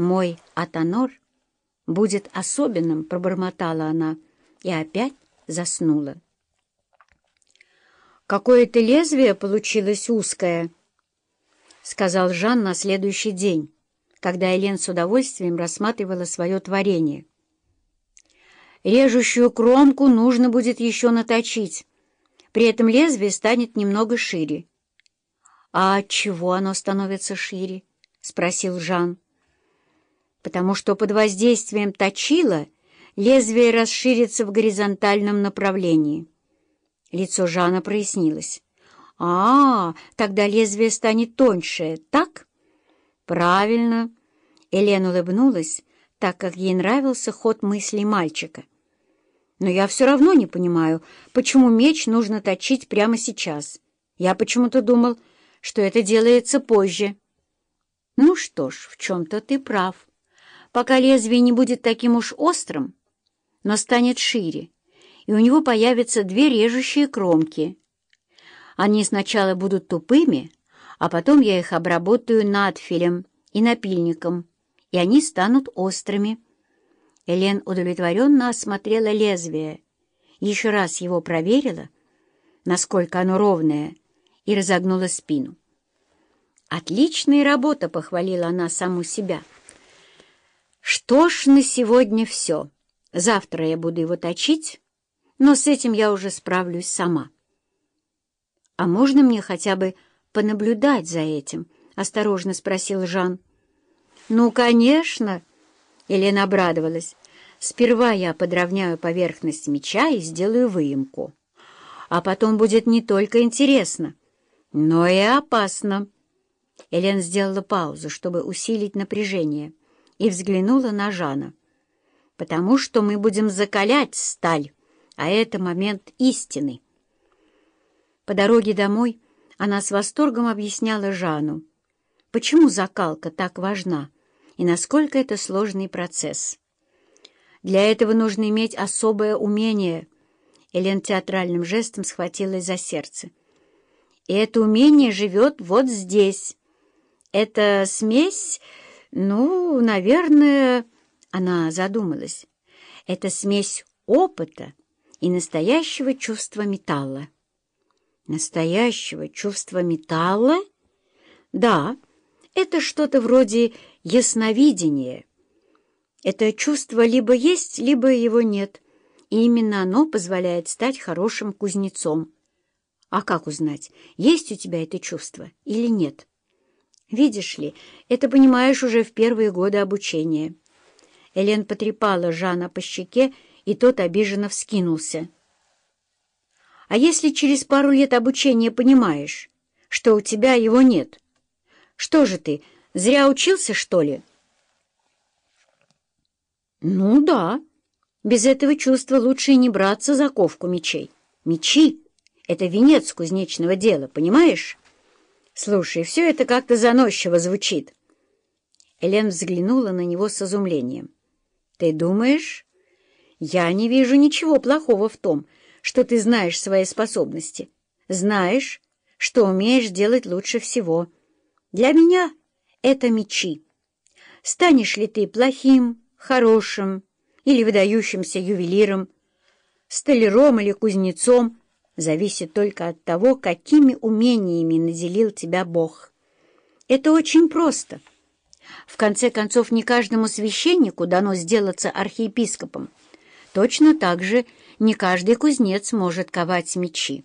«Мой Атонор будет особенным», — пробормотала она, и опять заснула. «Какое-то лезвие получилось узкое», — сказал Жан на следующий день, когда Элен с удовольствием рассматривала свое творение. «Режущую кромку нужно будет еще наточить, при этом лезвие станет немного шире». «А от чего оно становится шире?» — спросил Жан. «Потому что под воздействием точила лезвие расширится в горизонтальном направлении». Лицо Жана прояснилось. «А, тогда лезвие станет тоньше, так?» «Правильно». Элен улыбнулась, так как ей нравился ход мыслей мальчика. «Но я все равно не понимаю, почему меч нужно точить прямо сейчас. Я почему-то думал, что это делается позже». «Ну что ж, в чем-то ты прав. Пока лезвие не будет таким уж острым, но станет шире, и у него появятся две режущие кромки. Они сначала будут тупыми, а потом я их обработаю надфилем и напильником, и они станут острыми. Элен удовлетворенно осмотрела лезвие, еще раз его проверила, насколько оно ровное, и разогнула спину. «Отличная работа!» — похвалила она саму себя. «Что ж, на сегодня все. Завтра я буду его точить, но с этим я уже справлюсь сама. «А можно мне хотя бы понаблюдать за этим?» — осторожно спросил Жан. «Ну, конечно!» — Елена обрадовалась. «Сперва я подровняю поверхность меча и сделаю выемку. А потом будет не только интересно, но и опасно». Елена сделала паузу, чтобы усилить напряжение, и взглянула на Жана. «Потому что мы будем закалять сталь» а это момент истины. По дороге домой она с восторгом объясняла Жану, почему закалка так важна и насколько это сложный процесс. Для этого нужно иметь особое умение. Элен театральным жестом схватилась за сердце. И это умение живет вот здесь. Это смесь, ну, наверное, она задумалась. Это смесь опыта, и настоящего чувства металла. Настоящего чувства металла? Да, это что-то вроде ясновидения. Это чувство либо есть, либо его нет, и именно оно позволяет стать хорошим кузнецом. А как узнать, есть у тебя это чувство или нет? Видишь ли, это понимаешь уже в первые годы обучения. Элен потрепала Жана по щеке и тот обиженно вскинулся. «А если через пару лет обучения понимаешь, что у тебя его нет? Что же ты, зря учился, что ли?» «Ну да. Без этого чувства лучше и не браться за ковку мечей. Мечи — это венец кузнечного дела, понимаешь? Слушай, все это как-то заносчиво звучит». Элен взглянула на него с изумлением. «Ты думаешь, я не вижу ничего плохого в том, что ты знаешь свои способности, знаешь, что умеешь делать лучше всего. Для меня это мечи. Станешь ли ты плохим, хорошим или выдающимся ювелиром, столяром или кузнецом, зависит только от того, какими умениями наделил тебя Бог. Это очень просто. В конце концов, не каждому священнику дано сделаться архиепископом, Точно так же не каждый кузнец может ковать мечи.